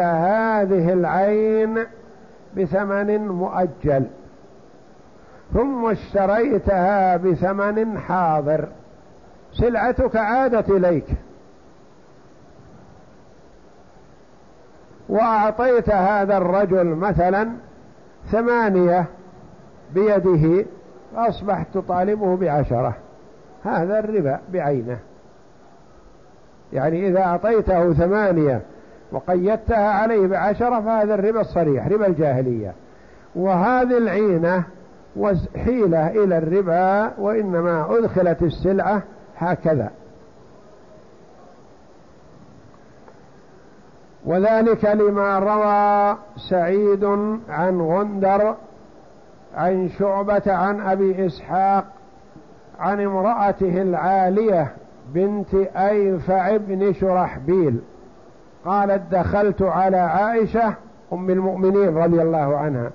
هذه العين بثمن مؤجل ثم اشتريتها بثمن حاضر. سلعتك عادت إليك. وأعطيت هذا الرجل مثلا ثمانية بيده أصبحت تطالبه بعشرة. هذا الربا بعينه. يعني إذا أعطيته ثمانية وقيدتها عليه بعشرة فهذا الربا الصريح ربا الجاهلية. وهذه العينة حيلة إلى الربا وإنما أدخلت السلعة هكذا. وذلك لما روى سعيد عن غندر عن شعبة عن أبي إسحاق عن امرأته العالية بنت أيفع بن شرحبيل. قالت دخلت على عائشة أم المؤمنين رضي الله عنها.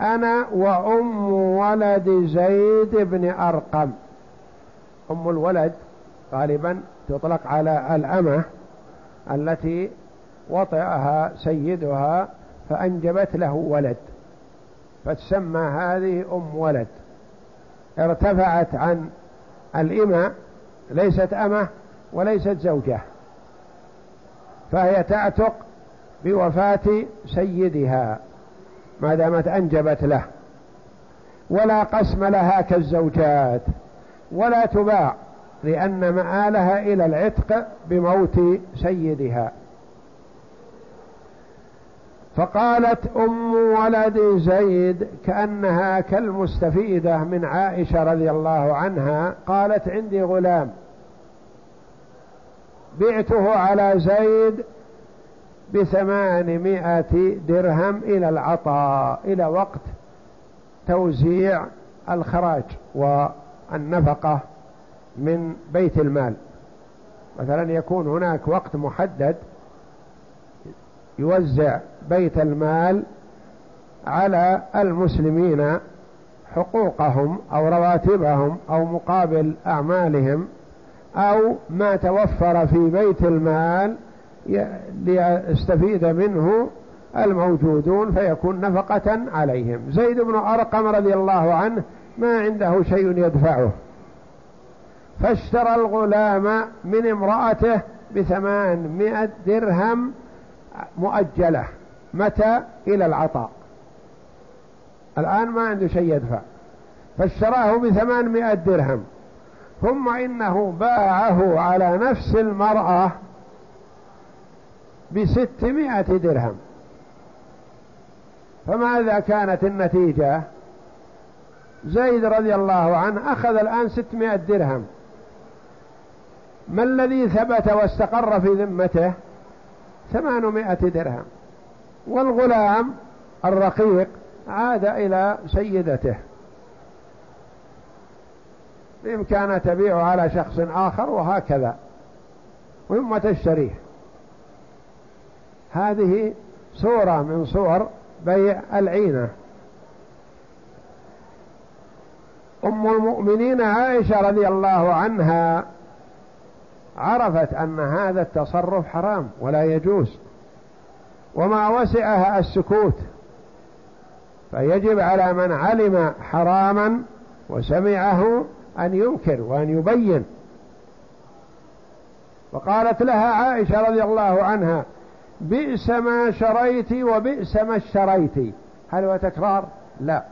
أنا وأم ولد زيد بن أرقم. أم الولد غالبا تطلق على الأمة التي وطئها سيدها فأنجبت له ولد. فتسمى هذه أم ولد. ارتفعت عن الإمة ليست أمة وليست زوجة. فهي تعتق بوفاة سيدها ما دامت أنجبت له. ولا قسم لها كالزوجات ولا تباع لأن مآلها إلى العتق بموت سيدها. فقالت أم ولد زيد كأنها كالمستفيدة من عائشة رضي الله عنها قالت عندي غلام. بعته على زيد بثمانمائة درهم إلى العطاء إلى وقت توزيع الخراج والنفقة من بيت المال. مثلا يكون هناك وقت محدد يوزع بيت المال على المسلمين حقوقهم أو رواتبهم أو مقابل أعمالهم أو ما توفر في بيت المال ليستفيد منه الموجودون فيكون نفقة عليهم. زيد بن أرقم رضي الله عنه ما عنده شيء يدفعه. فاشترى الغلام من امرأته بثمانمائة درهم مؤجلة. متى؟ إلى العطاء. الآن ما عنده شيء يدفع. فاشتراه بثمانمائة درهم. ثم إنه باعه على نفس المرأة بستمائة درهم. فماذا كانت النتيجة؟ زيد رضي الله عنه أخذ الآن ستمائة درهم. ما الذي ثبت واستقر في ذمته؟ ثمانمائة درهم. والغلام الرقيق عاد إلى سيدته. بإمكانها تبيعه على شخص آخر وهكذا. ثم تشتريه هذه صورة من صور بيع العينة. أم المؤمنين عائشة رضي الله عنها عرفت أن هذا التصرف حرام ولا يجوز. وما وسعها السكوت. فيجب على من علم حراما وسمعه أن ينكر وأن يبين. وقالت لها عائشة رضي الله عنها بئس ما شريت وبئس ما اشتريت. هل هو تكرار؟ لا.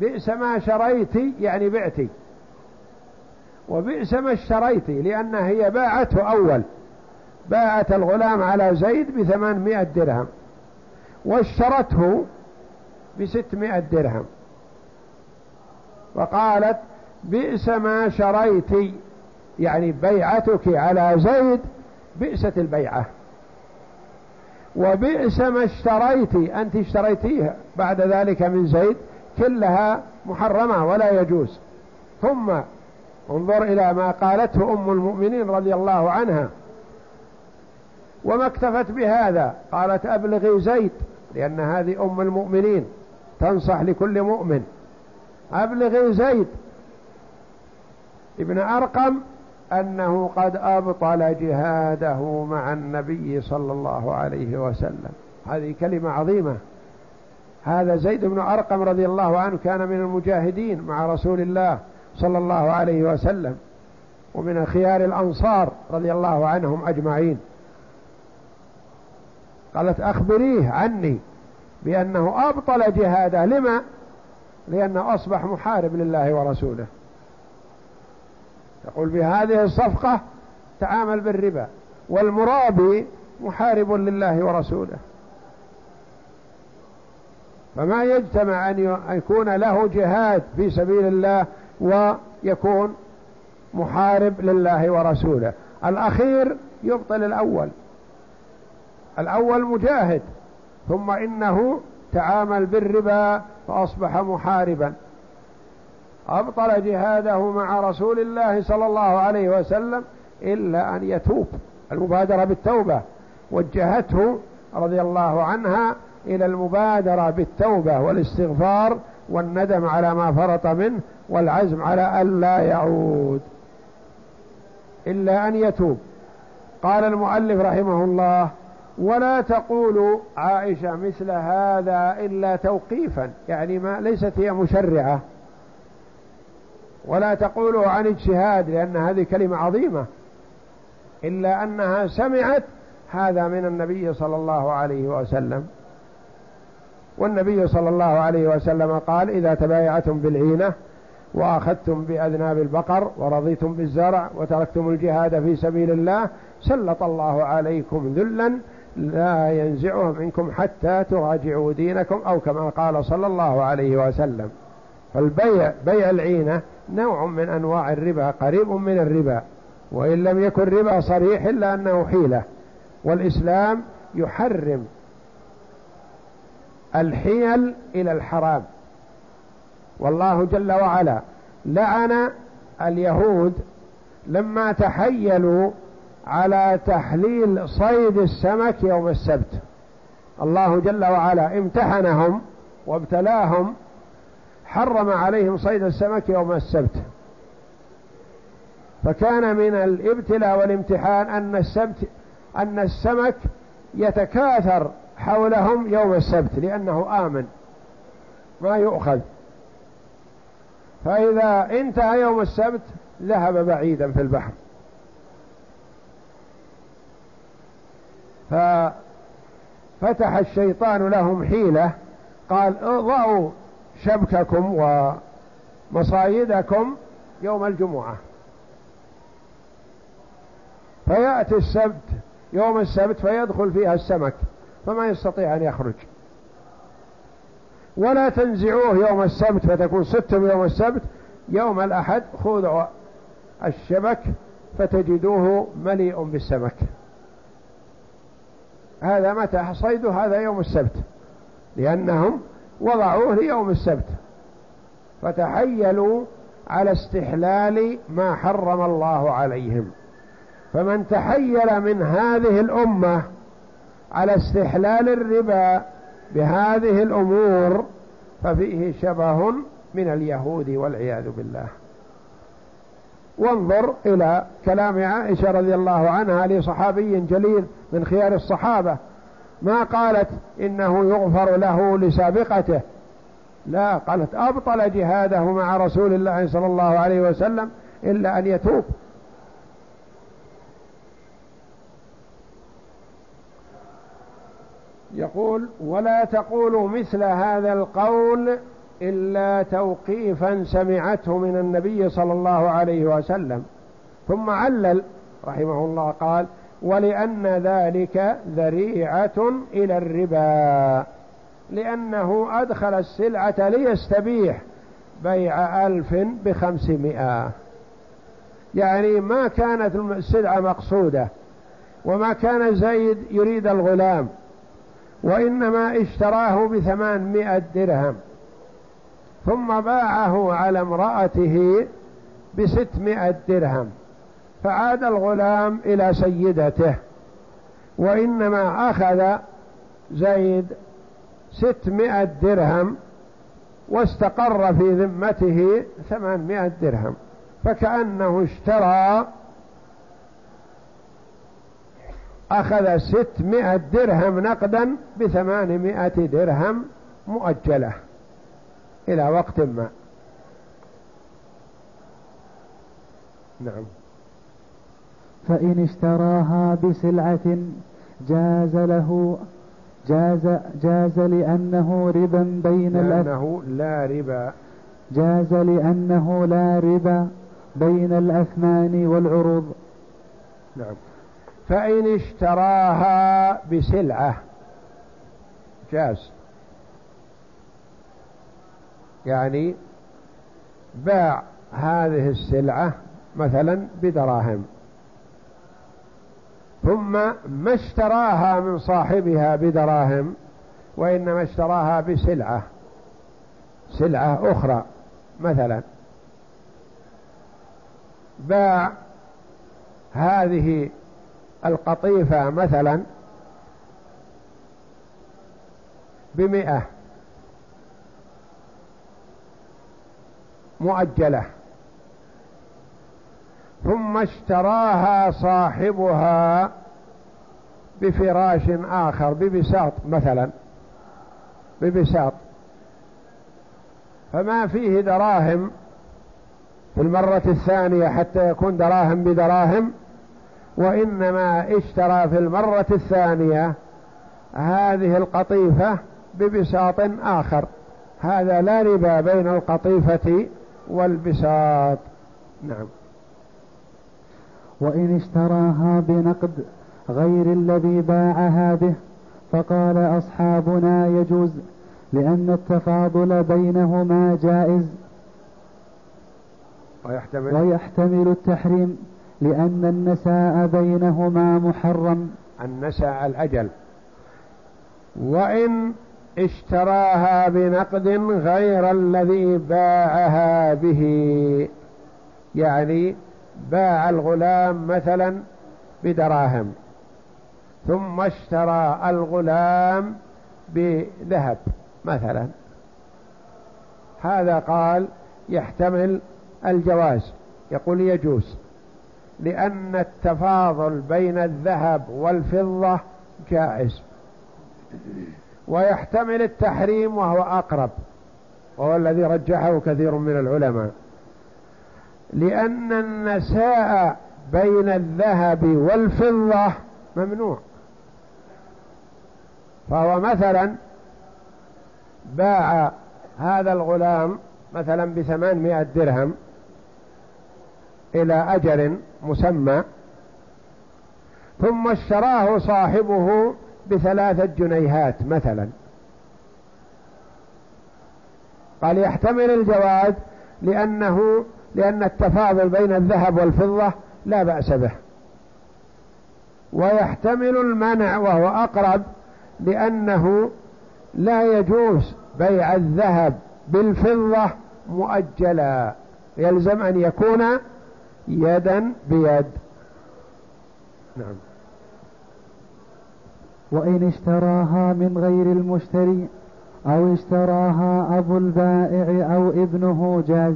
بئس ما شريت يعني بعتي. وبئس ما اشتريت لأنها هي باعته أول. باعت الغلام على زيد بثمانمائة درهم واشترته بستمائة درهم. وقالت بئس ما شريت يعني بيعتك على زيد بئست البيعة. وبئس ما اشتريت أنت اشتريتيها بعد ذلك من زيد كلها محرمة ولا يجوز. ثم انظر إلى ما قالته أم المؤمنين رضي الله عنها. وما اكتفت بهذا؟ قالت أبلغي زيد لأن هذه أم المؤمنين تنصح لكل مؤمن. أبلغي زيد ابن أرقم أنه قد أبطل جهاده مع النبي صلى الله عليه وسلم. هذه كلمة عظيمة. هذا زيد بن أرقم رضي الله عنه كان من المجاهدين مع رسول الله صلى الله عليه وسلم ومن خيار الأنصار رضي الله عنهم أجمعين. قالت أخبريه عني بأنه أبطل جهاده. لما؟ لأنه أصبح محارب لله ورسوله. يقول بهذه الصفقة تعامل بالربا والمرابي محارب لله ورسوله. فما يجتمع أن يكون له جهاد في سبيل الله ويكون محارب لله ورسوله. الأخير يبطل الأول. الأول مجاهد ثم إنه تعامل بالربا فأصبح محاربا. أبطل جهاده مع رسول الله صلى الله عليه وسلم إلا أن يتوب المبادرة بالتوبة. وجهته رضي الله عنها إلى المبادرة بالتوبة والاستغفار والندم على ما فرط منه والعزم على ألا يعود. إلا أن يتوب. قال المؤلف رحمه الله ولا تقول عائشة مثل هذا إلا توقيفا يعني ما ليست هي مشرعة. ولا تقولوا عن اجتهاد لأن هذه كلمة عظيمة. إلا أنها سمعت هذا من النبي صلى الله عليه وسلم. والنبي صلى الله عليه وسلم قال إذا تبايعتم بالعينة وأخذتم بأذناب البقر ورضيتم بالزرع وتركتم الجهاد في سبيل الله سلط الله عليكم ذلا لا ينزعه منكم حتى تراجعوا دينكم أو كما قال صلى الله عليه وسلم. فالبيع بيع العينة نوع من أنواع الربا قريب من الربا وإن لم يكن ربا صريح إلا أنه حيلة. والإسلام يحرم الحيل إلى الحرام. والله جل وعلا لعن اليهود لما تحيلوا على تحليل صيد السمك يوم السبت. الله جل وعلا امتحنهم وابتلاهم حرم عليهم صيد السمك يوم السبت. فكان من الابتلاء والامتحان أن السبت أن السمك يتكاثر حولهم يوم السبت لأنه آمن ما يؤخذ. فإذا انتهى يوم السبت ذهب بعيدا في البحر. ففتح الشيطان لهم حيلة قال ضعوا شبككم ومصايدكم يوم الجمعة. فيأتي السبت يوم السبت فيدخل فيها السمك فما يستطيع أن يخرج. ولا تنزعوه يوم السبت فتكون ستم يوم السبت يوم الأحد خذوا الشبك فتجدوه مليء بالسمك. هذا متى؟ صيده هذا يوم السبت لأنهم وضعوه ليوم السبت. فتحيلوا على استحلال ما حرم الله عليهم. فمن تحيل من هذه الأمة على استحلال الربا بهذه الأمور ففيه شبه من اليهود والعياذ بالله. وانظر إلى كلام عائشة رضي الله عنها لصحابي جليل من خيار الصحابة. ما قالت إنه يغفر له لسابقته. لا قالت أبطل جهاده مع رسول الله صلى الله عليه وسلم إلا أن يتوب. يقول ولا تقولوا مثل هذا القول إلا توقيفا سمعته من النبي صلى الله عليه وسلم. ثم علل رحمه الله قال ولأن ذلك ذريعة إلى الربا لأنه أدخل السلعة ليستبيح بيع ألف بخمسمائة. يعني ما كانت السلعة مقصودة وما كان زيد يريد الغلام وإنما اشتراه بثمانمائة درهم ثم باعه على امرأته بستمائة درهم. فعاد الغلام إلى سيدته وإنما أخذ زيد ستمائة درهم واستقر في ذمته ثمانمائة درهم فكأنه اشترى أخذ ستمائة درهم نقدا بثمانمائة درهم مؤجلة إلى وقت ما. نعم. فإن اشتراها بسلعة جاز له جاز جاز لأنه ربا بين لأنه لا ربا. جاز لأنه لا ربا بين الأثمان والعروض. نعم. فإن اشتراها بسلعة جاز. يعني باع هذه السلعة مثلا بدراهم. ثم ما اشتراها من صاحبها بدراهم وإنما اشتراها بسلعة سلعة أخرى مثلا. باع هذه القطيفة مثلا بمئة مؤجلة. ثم اشتراها صاحبها بفراش آخر ببساط مثلا ببساط. فما فيه دراهم في المرة الثانية حتى يكون دراهم بدراهم وإنما اشترى في المرة الثانية هذه القطيفة ببساط آخر. هذا لا ربا بين القطيفة والبساط. نعم. وإن اشتراها بنقد غير الذي باعها به فقال أصحابنا يجوز لأن التفاضل بينهما جائز. ويحتمل, ويحتمل التحريم لأن النساء بينهما محرم. النساء الأجل. وإن اشتراها بنقد غير الذي باعها به يعني باع الغلام مثلا بدراهم ثم اشترى الغلام بذهب مثلا. هذا قال يحتمل الجواز يقول يجوز لأن التفاضل بين الذهب والفضة جائز. ويحتمل التحريم وهو أقرب وهو الذي رجحه كثير من العلماء. لأن النساء بين الذهب والفضة ممنوع. فهو مثلا باع هذا الغلام مثلا بثمانمائة درهم إلى أجل مسمى ثم اشتراه صاحبه بثلاثة جنيهات مثلا. قال يحتمل الجواز لأنه لأن التفاضل بين الذهب والفضة لا بأس به. ويحتمل المنع وهو أقرب لأنه لا يجوز بيع الذهب بالفضة مؤجلا. يلزم أن يكون يدا بيد. نعم. وإن اشتراها من غير المشتري أو اشتراها أبو البائع أو ابنه جاز.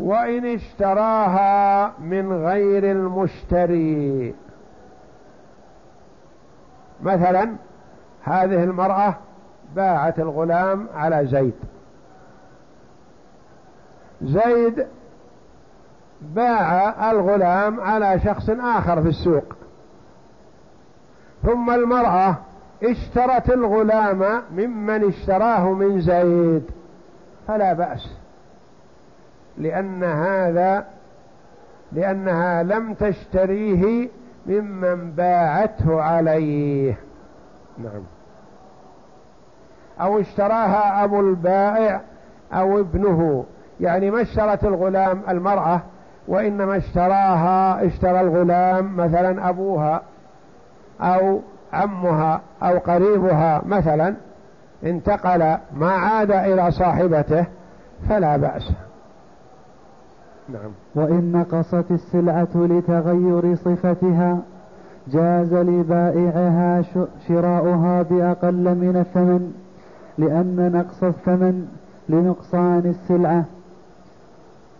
وإن اشتراها من غير المشتري. مثلا هذه المرأة باعت الغلام على زيد. زيد باع الغلام على شخص آخر في السوق. ثم المرأة اشترت الغلام ممن اشتراه من زيد. فلا بأس. لأن هذا لأنها لم تشتريه ممن باعته عليه. نعم. أو اشتراها أبو البائع أو ابنه. يعني ما اشترت الغلام المرأة وإنما اشتراها اشترى الغلام مثلا أبوها أو عمها أو قريبها مثلا انتقل ما عاد إلى صاحبته فلا بأس. نعم. وإن نقصت السلعة لتغير صفتها جاز لبائعها شراؤها بأقل من الثمن لأن نقص الثمن لنقصان السلعة.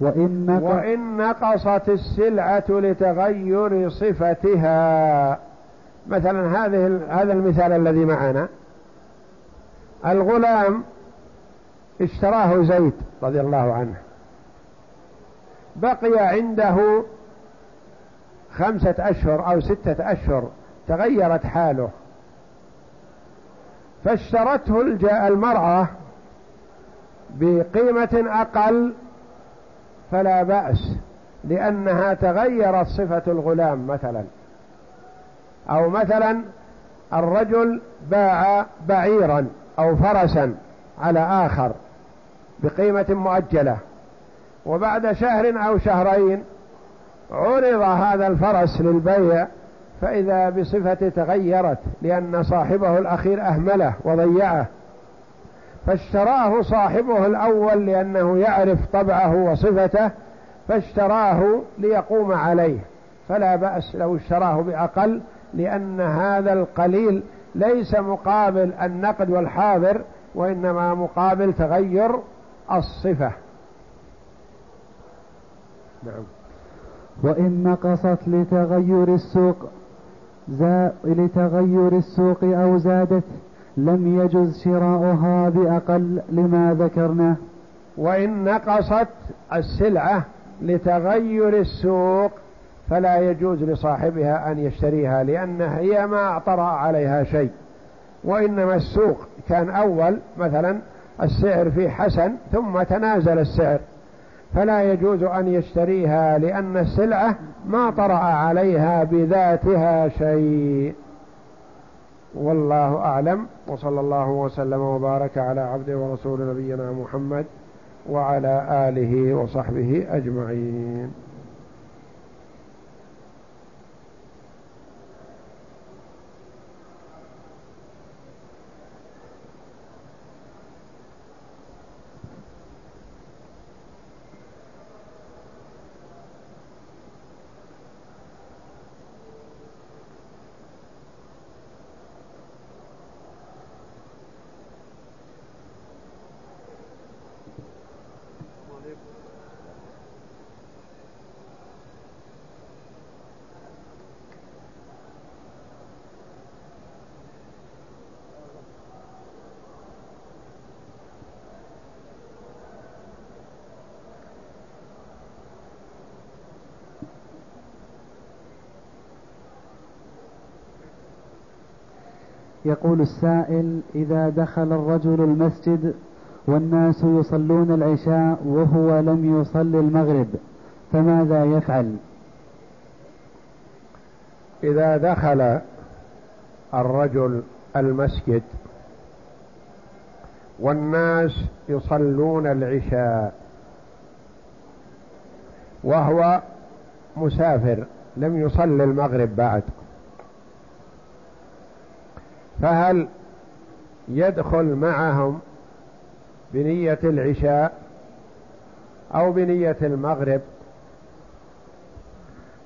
وإن, نقص وإن نقصت السلعة لتغير صفتها. مثلا هذه هذا المثال الذي معنا. الغلام اشتراه زيد رضي الله عنه. بقي عنده خمسة أشهر أو ستة أشهر تغيرت حاله. فاشترته المرأة بقيمة أقل فلا بأس لأنها تغيرت صفة الغلام مثلا. أو مثلا الرجل باع بعيرا أو فرسا على آخر بقيمة مؤجلة. وبعد شهر أو شهرين عرض هذا الفرس للبيع فإذا بصفة تغيرت لأن صاحبه الأخير أهمله وضيعه. فاشتراه صاحبه الأول لأنه يعرف طبعه وصفته فاشتراه ليقوم عليه. فلا بأس لو اشتراه بأقل لأن هذا القليل ليس مقابل النقد والحاضر وإنما مقابل تغير الصفة. نعم. وإن نقصت لتغير السوق لتغير السوق أو زادت لم يجز شراؤها بأقل لما ذكرناه وإن نقصت السلعة لتغير السوق فلا يجوز لصاحبها أن يشتريها لأن هي ما طرأ عليها شيء. وإنما السوق كان أول مثلا السعر فيه حسن ثم تنازل السعر. فلا يجوز أن يشتريها لأن السلعة ما طرأ عليها بذاتها شيء. والله أعلم. وصلى الله وسلم وبارك على عبده ورسول نبينا محمد وعلى آله وصحبه أجمعين. يقول السائل إذا دخل الرجل المسجد والناس يصلون العشاء وهو لم يصل المغرب فماذا يفعل؟ إذا دخل الرجل المسجد والناس يصلون العشاء وهو مسافر لم يصل المغرب بعد. فهل يدخل معهم بنية العشاء أو بنية المغرب؟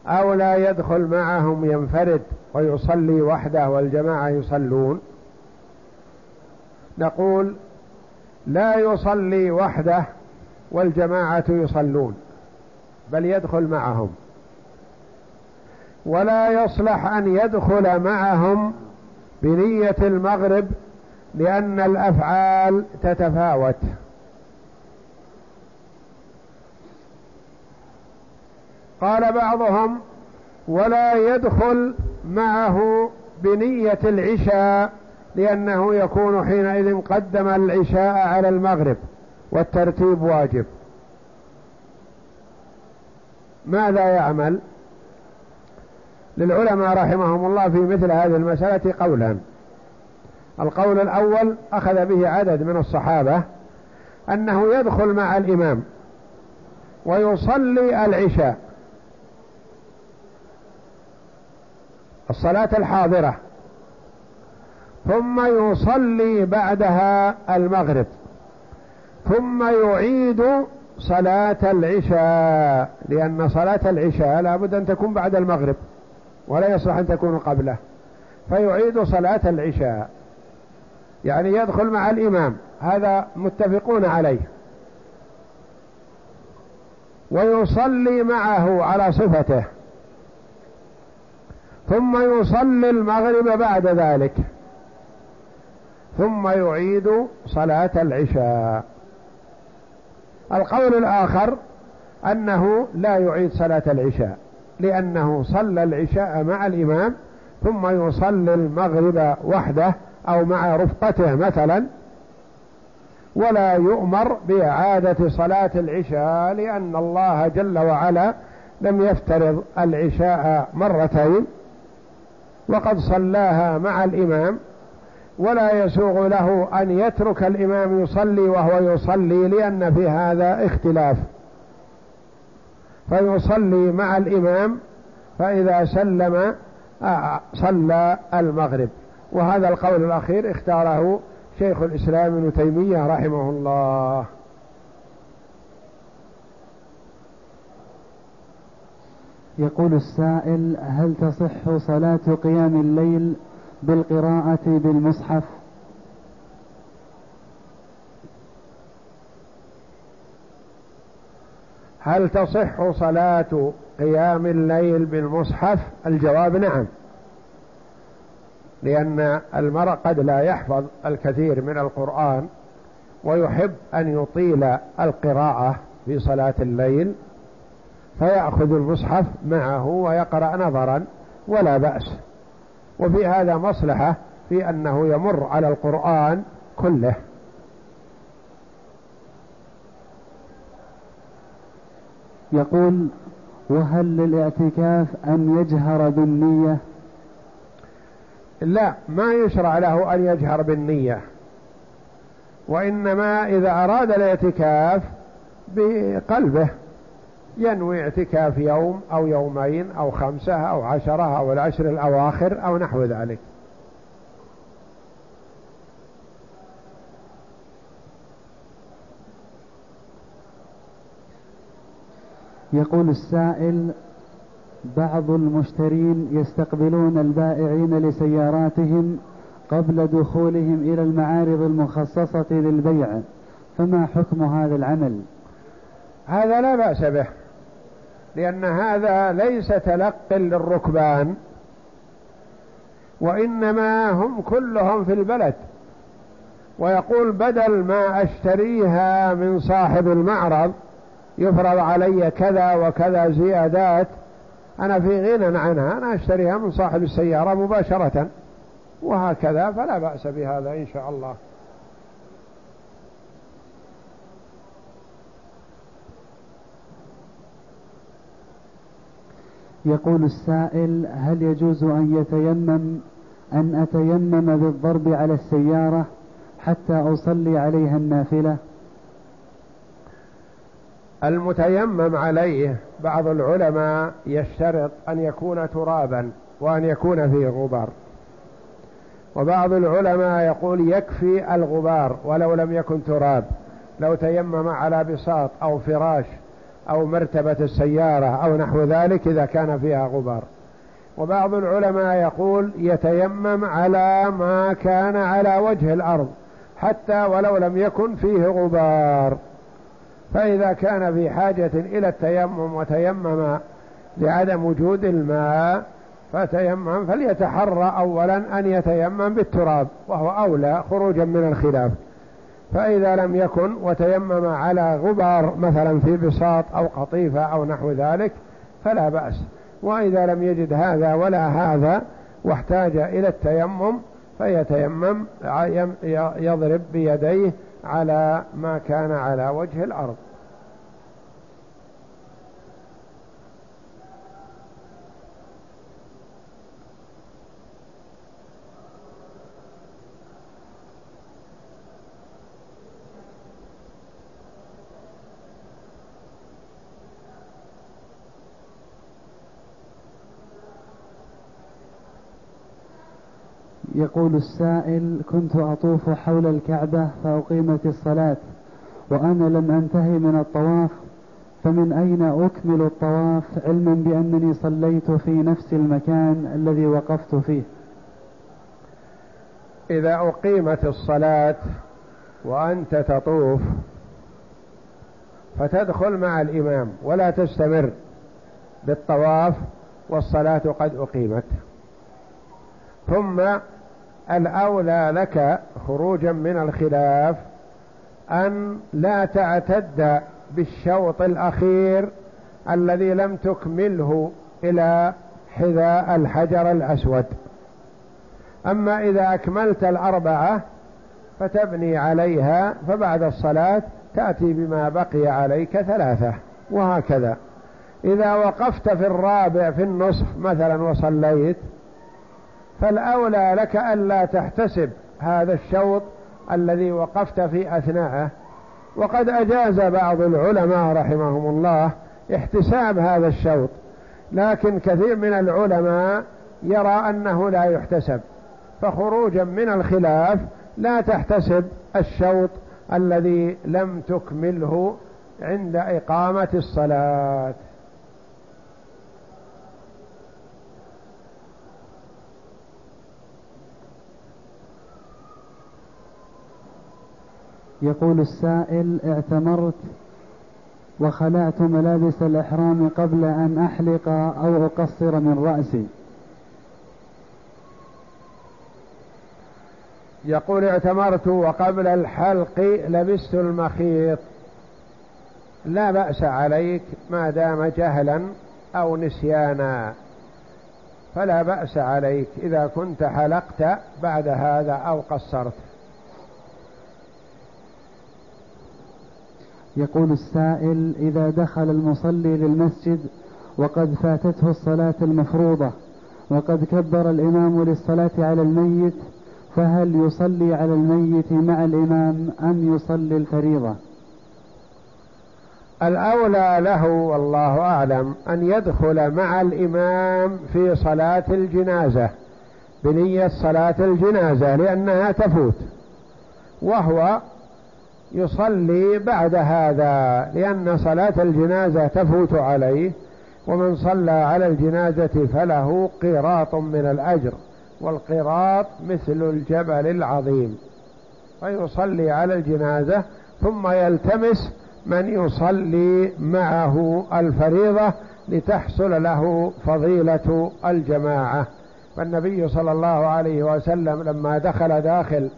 أو لا يدخل معهم ينفرد ويصلي وحده والجماعة يصلون؟ نقول لا يصلي وحده والجماعة يصلون بل يدخل معهم. ولا يصلح أن يدخل معهم بنية المغرب لأن الأفعال تتفاوت. قال بعضهم ولا يدخل معه بنية العشاء لأنه يكون حينئذ قدم العشاء على المغرب والترتيب واجب. ماذا يعمل؟ للعلماء رحمهم الله في مثل هذه المسألة قولان القول الأول أخذ به عدد من الصحابة أنه يدخل مع الإمام ويصلي العشاء. الصلاة الحاضرة. ثم يصلي بعدها المغرب. ثم يعيد صلاة العشاء لأن صلاة العشاء لابد أن تكون بعد المغرب. ولا يصلح أن تكون قبله. فيعيد صلاة العشاء. يعني يدخل مع الإمام. هذا متفقون عليه. ويصلي معه على صفته. ثم يصلي المغرب بعد ذلك. ثم يعيد صلاة العشاء. القول الآخر أنه لا يعيد صلاة العشاء. لأنه صلى العشاء مع الإمام ثم يصلي المغرب وحده أو مع رفقته مثلا. ولا يؤمر بإعادة صلاة العشاء لأن الله جل وعلا لم يفترض العشاء مرتين. وقد صلاها مع الإمام ولا يسوغ له أن يترك الإمام يصلي وهو يصلي لأن في هذا اختلاف. فيصلي مع الإمام فإذا سلم آه، صلى المغرب. وهذا القول الأخير اختاره شيخ الإسلام ابن تيمية رحمه الله. يقول السائل هل تصح صلاة قيام الليل بالقراءة بالمصحف؟ هل تصح صلاة قيام الليل بالمصحف؟ الجواب نعم. لأن المرء قد لا يحفظ الكثير من القرآن ويحب أن يطيل القراءة في صلاة الليل فيأخذ المصحف معه ويقرأ نظرا ولا بأس. وفي هذا مصلحة في أنه يمر على القرآن كله. يقول وهل للاعتكاف أن يجهر بالنية؟ لا ما يشرع له أن يجهر بالنية وإنما إذا أراد الاعتكاف بقلبه ينوي اعتكاف يوم أو يومين أو خمسة أو عشرة أو العشر الأواخر أو نحو ذلك. يقول السائل بعض المشترين يستقبلون البائعين لسياراتهم قبل دخولهم إلى المعارض المخصصة للبيع فما حكم هذا العمل؟ هذا لا بأس به لأن هذا ليس تلق للركبان وإنما هم كلهم في البلد. ويقول بدل ما أشتريها من صاحب المعرض يفرض علي كذا وكذا زيادات أنا في غنى عنها أنا أشتريها من صاحب السيارة مباشرة وهكذا فلا بأس بهذا إن شاء الله. يقول السائل هل يجوز أن يتيمم أن أتيمم بالضرب على السيارة حتى أصلي عليها النافلة؟ المتيمم عليه بعض العلماء يشترط أن يكون ترابا وأن يكون فيه غبار. وبعض العلماء يقول يكفي الغبار ولو لم يكن تراب. لو تيمم على بساط أو فراش أو مرتبة السيارة أو نحو ذلك إذا كان فيها غبار. وبعض العلماء يقول يتيمم على ما كان على وجه الأرض حتى ولو لم يكن فيه غبار. فإذا كان في حاجة إلى التيمم وتيمم لعدم وجود الماء فتيمم فليتحرى أولا أن يتيمم بالتراب وهو أولى خروجا من الخلاف. فإذا لم يكن وتيمم على غبار مثلا في بساط أو قطيفة أو نحو ذلك فلا بأس. وإذا لم يجد هذا ولا هذا واحتاج إلى التيمم فيتيمم يضرب بيديه على ما كان على وجه الأرض. يقول السائل كنت أطوف حول الكعبة فأقيمت الصلاة وأنا لم أنتهي من الطواف فمن أين أكمل الطواف؟ علما بأنني صليت في نفس المكان الذي وقفت فيه. إذا أقيمت الصلاة وأنت تطوف فتدخل مع الإمام ولا تستمر بالطواف والصلاة قد أقيمت. ثم الأولى لك خروجا من الخلاف أن لا تعتد بالشوط الأخير الذي لم تكمله إلى حذاء الحجر الأسود. أما إذا أكملت الأربعة فتبني عليها فبعد الصلاة تأتي بما بقي عليك ثلاثة وهكذا. إذا وقفت في الرابع في النصف مثلا وصليت فالأولى لك ألا تحتسب هذا الشوط الذي وقفت في أثناءه. وقد أجاز بعض العلماء رحمهم الله احتساب هذا الشوط لكن كثير من العلماء يرى أنه لا يحتسب. فخروجا من الخلاف لا تحتسب الشوط الذي لم تكمله عند إقامة الصلاة. يقول السائل اعتمرت وخلعت ملابس الإحرام قبل أن أحلق أو أقصر من رأسي. يقول اعتمرت وقبل الحلق لبست المخيط. لا بأس عليك ما دام جهلا أو نسيانا. فلا بأس عليك إذا كنت حلقت بعد هذا أو قصرت. يقول السائل إذا دخل المصلي للمسجد وقد فاتته الصلاة المفروضة وقد كبر الإمام للصلاة على الميت فهل يصلي على الميت مع الإمام أم يصلي الفريضة؟ الأولى له والله أعلم أن يدخل مع الإمام في صلاة الجنازة بنية صلاة الجنازة لأنها تفوت وهو يصلي بعد هذا لأن صلاة الجنازة تفوت عليه ومن صلى على الجنازة فله قيراط من الأجر والقراط مثل الجبل العظيم. فيصلي على الجنازة ثم يلتمس من يصلي معه الفريضة لتحصل له فضيلة الجماعة. فالنبي صلى الله عليه وسلم لما دخل داخل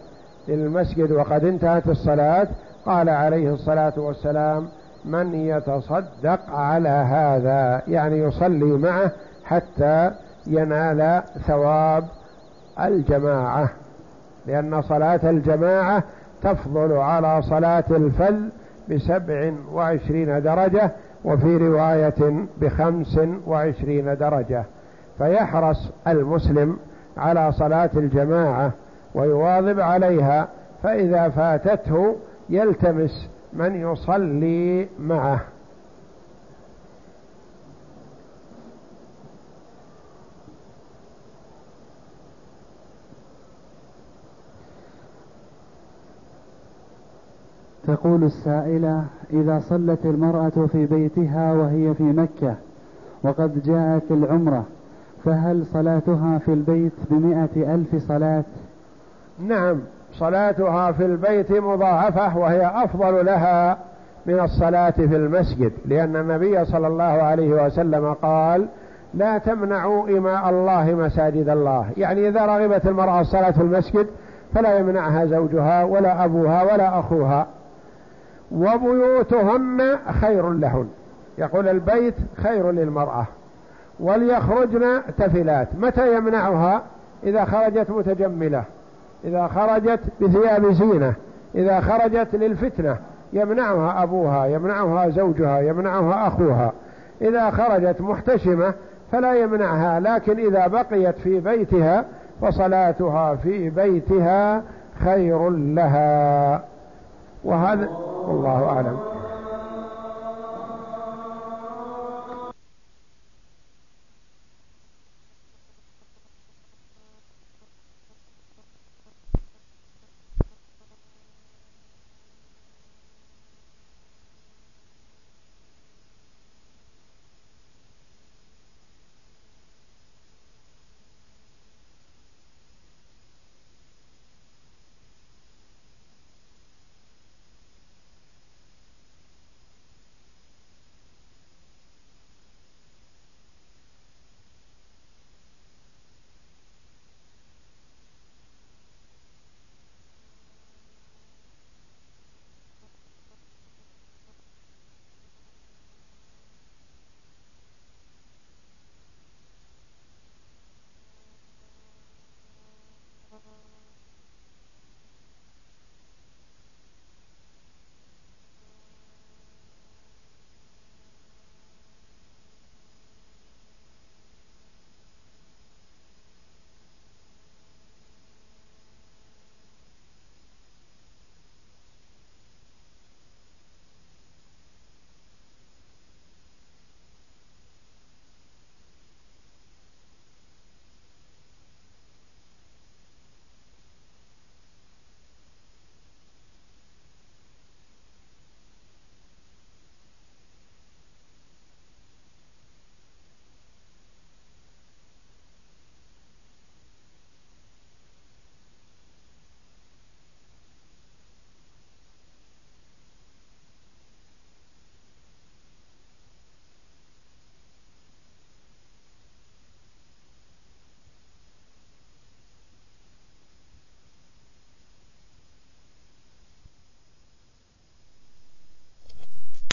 المسجد وقد انتهت الصلاة قال عليه الصلاة والسلام من يتصدق على هذا يعني يصلي معه حتى ينال ثواب الجماعة لأن صلاة الجماعة تفضل على صلاة الفذ بسبع وعشرين درجة وفي رواية بخمس وعشرين درجة. فيحرص المسلم على صلاة الجماعة ويواظب عليها فإذا فاتته يلتمس من يصلي معه. تقول السائلة إذا صلت المرأة في بيتها وهي في مكة وقد جاءت العمرة فهل صلاتها في البيت بمئة ألف صلاة؟ نعم. صلاتها في البيت مضاعفة وهي أفضل لها من الصلاة في المسجد لأن النبي صلى الله عليه وسلم قال لا تمنعوا إماء الله مساجد الله. يعني إذا رغبت المرأة الصلاة في المسجد فلا يمنعها زوجها ولا أبوها ولا أخوها. وبيوتهن خير لهن. يقول البيت خير للمرأة. وليخرجن تفلات. متى يمنعها؟ إذا خرجت متجملة. إذا خرجت بثياب زينة إذا خرجت للفتنة يمنعها أبوها يمنعها زوجها يمنعها أخوها. إذا خرجت محتشمة فلا يمنعها لكن إذا بقيت في بيتها فصلاتها في بيتها خير لها. وهذا والله أعلم.